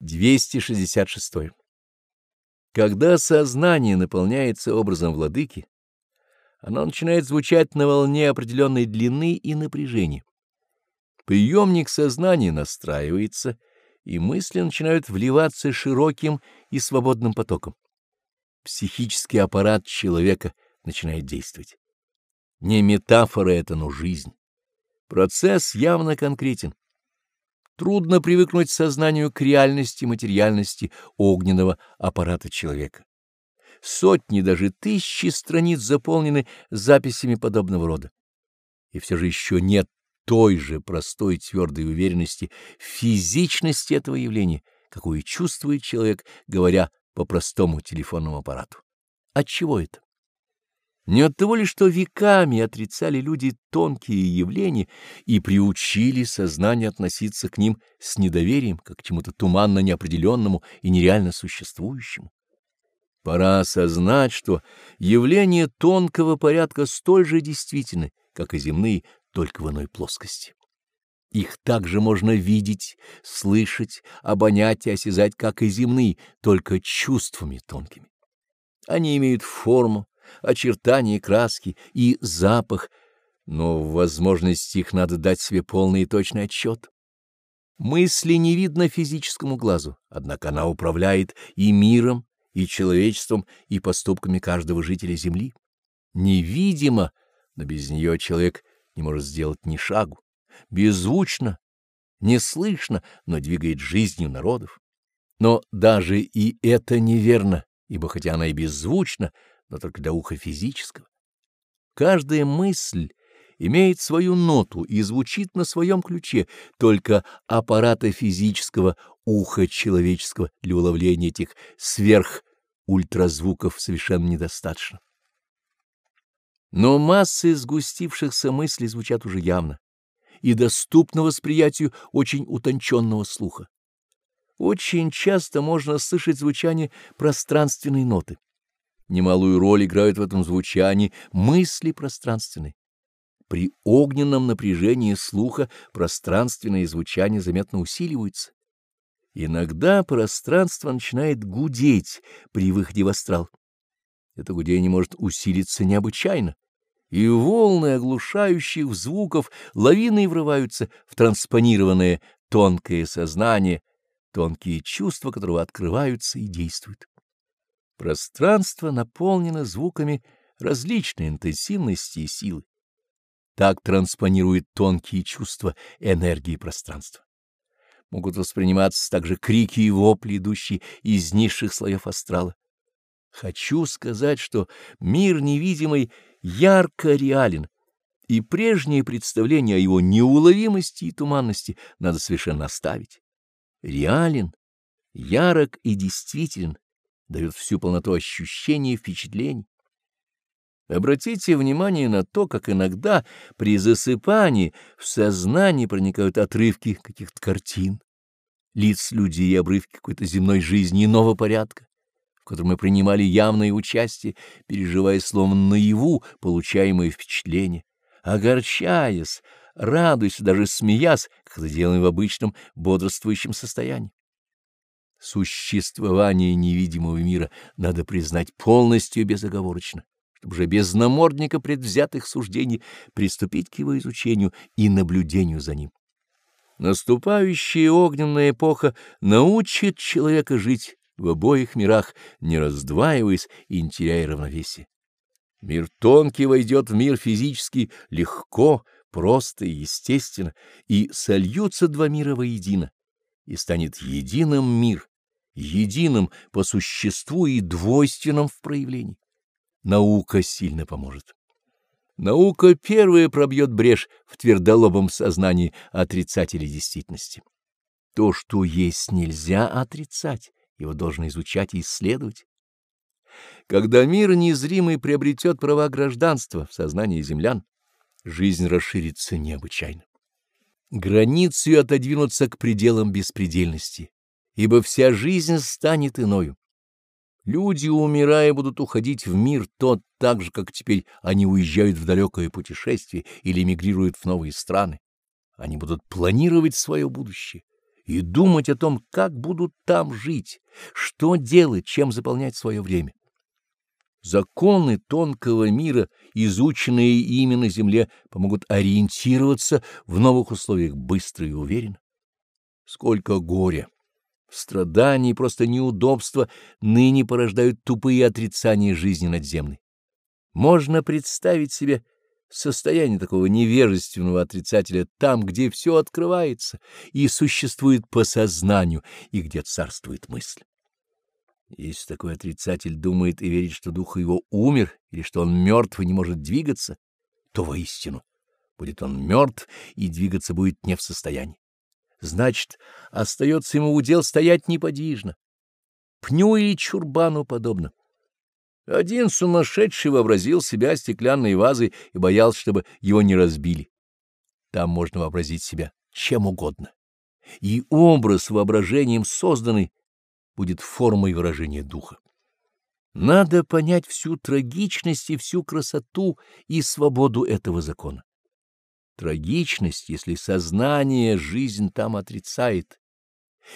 266. Когда сознание наполняется образом владыки, оно начинает звучать на волне определенной длины и напряжения. Приемник сознания настраивается, и мысли начинают вливаться широким и свободным потоком. Психический аппарат человека начинает действовать. Не метафора это, но жизнь. Процесс явно конкретен. Трудно привыкнуть сознанию к реальности материальности огненного аппарата человека. Сотни, даже тысячи страниц заполнены записями подобного рода. И все же еще нет той же простой твердой уверенности в физичности этого явления, какую чувствует человек, говоря по простому телефонному аппарату. Отчего это? Не от того ли, что веками отрицали люди тонкие явления и приучили сознание относиться к ним с недоверием, как к чему-то туманно неопределенному и нереально существующему. Пора осознать, что явления тонкого порядка столь же действительны, как и земные, только в иной плоскости. Их также можно видеть, слышать, обонять и осязать, как и земные, только чувствами тонкими. Они имеют форму, очертания краски и запах, но в возможности их надо дать себе полный и точный отчет. Мысли не видно физическому глазу, однако она управляет и миром, и человечеством, и поступками каждого жителя Земли. Невидимо, но без нее человек не может сделать ни шагу. Беззвучно, не слышно, но двигает жизнью народов. Но даже и это неверно, ибо хотя она и беззвучна, но только для уха физического. Каждая мысль имеет свою ноту и звучит на своем ключе, только аппарата физического уха человеческого для уловления этих сверхультразвуков совершенно недостаточно. Но массы сгустившихся мыслей звучат уже явно и доступны восприятию очень утонченного слуха. Очень часто можно слышать звучание пространственной ноты. Немалую роль играют в этом звучании мысли пространственные. При огненном напряжении слуха пространственное звучание заметно усиливается. Иногда пространство начинает гудеть при выходе в астрал. Это гудение может усилиться необычайно, и волны оглушающих звуков лавиной врываются в транспонированное тонкое сознание, тонкие чувства которого открываются и действуют. Пространство наполнено звуками различной интенсивности и силы. Так транспонирует тонкие чувства энергии пространства. Могут восприниматься также крики и вопли, идущие из низших слоев астрала. Хочу сказать, что мир невидимый ярко реален, и прежние представления о его неуловимости и туманности надо совершенно оставить. Реален, ярок и действителен, дает всю полноту ощущений и впечатлений. Обратите внимание на то, как иногда при засыпании в сознание проникают отрывки каких-то картин, лиц людей и обрывки какой-то земной жизни иного порядка, в котором мы принимали явное участие, переживая словно наяву получаемые впечатления, огорчаясь, радуясь, даже смеясь, как это делаем в обычном бодрствующем состоянии. Существование невидимого мира надо признать полностью безоговорочно, чтобы же без намордника предвзятых суждений приступить к его изучению и наблюдению за ним. Наступающая огненная эпоха научит человека жить в обоих мирах, не раздваиваясь и не теряя равновесия. Мир тонкий войдет в мир физический легко, просто и естественно, и сольются два мира воедино, и станет единым мир, единым по существу и двойственным в проявлении. Наука сильно поможет. Наука первая пробьет брешь в твердолобом сознании отрицателей действительности. То, что есть, нельзя отрицать, его должно изучать и исследовать. Когда мир незримый приобретет права гражданства в сознании землян, жизнь расширится необычайно. Границы отодвинутся к пределам беспредельности, ибо вся жизнь станет иною. Люди, умирая, будут уходить в мир тот так же, как теперь они уезжают в далекое путешествие или эмигрируют в новые страны. Они будут планировать свое будущее, и думать о том, как будут там жить, что делать, чем заполнять свое время. Законы тонкого мира, изученные ими на земле, помогут ориентироваться в новых условиях быстро и уверенно. Сколько горя, страданий просто неудобства ныне порождают тупые отрицания жизни надземной. Можно представить себе состояние такого невежественного отрицателя там, где все открывается и существует по сознанию, и где царствует мысль. Если такой отрицатель думает и верит, что дух его умер, или что он мертв и не может двигаться, то воистину будет он мертв и двигаться будет не в состоянии. Значит, остается ему удел стоять неподвижно. Пню или чурбану подобно. Один сумасшедший вообразил себя стеклянной вазой и боялся, чтобы его не разбили. Там можно вообразить себя чем угодно. И образ воображением созданный будет формой выражения духа. Надо понять всю трагичность и всю красоту и свободу этого закона. Трагичность, если сознание жизнь там отрицает,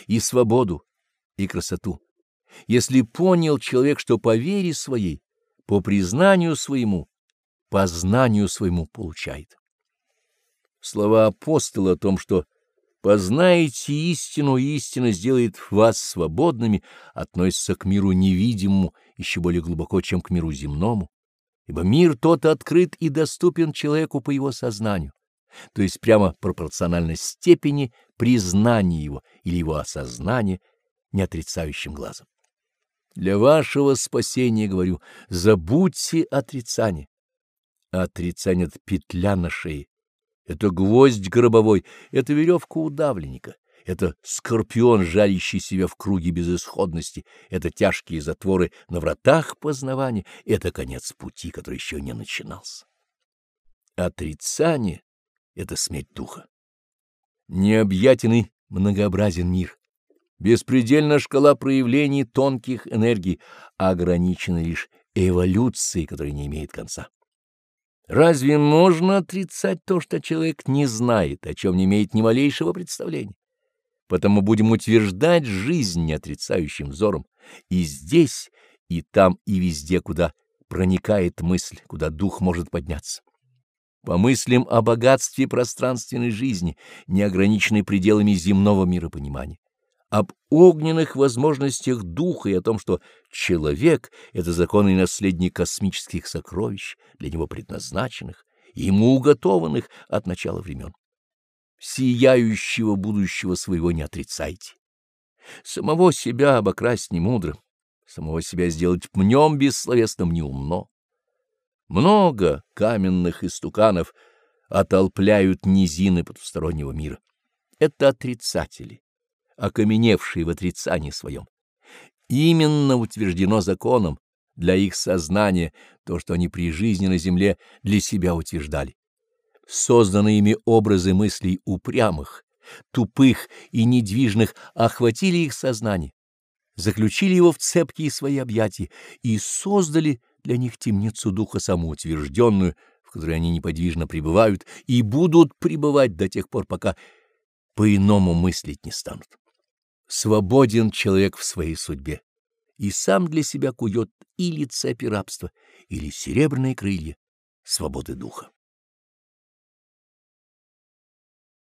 и свободу, и красоту. Если понял человек, что по вере своей, по признанию своему, по знанию своему получает. Слова апостола о том, что «познаете истину, истина сделает вас свободными», относятся к миру невидимому еще более глубоко, чем к миру земному, ибо мир тот открыт и доступен человеку по его сознанию, то есть прямо пропорционально степени признания его или его осознания неотрицающим глазом. Для вашего спасения, говорю, забудьте отрицание. Отрицание — это петля на шее, это гвоздь гробовой, это веревка удавленника, это скорпион, жалящий себя в круге безысходности, это тяжкие затворы на вратах познавания, это конец пути, который еще не начинался. Отрицание — это смерть духа. Необъятен многообразен мир, Беспредельна шкала проявлений тонких энергий, ограничена лишь эволюцией, которая не имеет конца. Разве можно отрицать то, что человек не знает, о чем не имеет ни малейшего представления? Потому будем утверждать жизнь неотрицающим взором и здесь, и там, и везде, куда проникает мысль, куда дух может подняться. Помыслим о богатстве пространственной жизни, не ограниченной пределами земного миропонимания об огненных возможностях духа и о том, что человек — это законный наследник космических сокровищ, для него предназначенных, ему уготованных от начала времен. Сияющего будущего своего не отрицайте. Самого себя обокрасть не мудро, самого себя сделать пнем бессловесным неумно. Много каменных истуканов отолпляют низины потустороннего мира. Это отрицатели окаменевшие в отрицании своем. Именно утверждено законом для их сознания то, что они при жизни на земле для себя утверждали. Созданные ими образы мыслей упрямых, тупых и недвижных охватили их сознание, заключили его в цепкие свои объятия и создали для них темницу духа самоутвержденную, в которой они неподвижно пребывают и будут пребывать до тех пор, пока по-иному мыслить не станут. Свободен человек в своей судьбе и сам для себя кует или цепи рабства, или серебряные крылья свободы духа.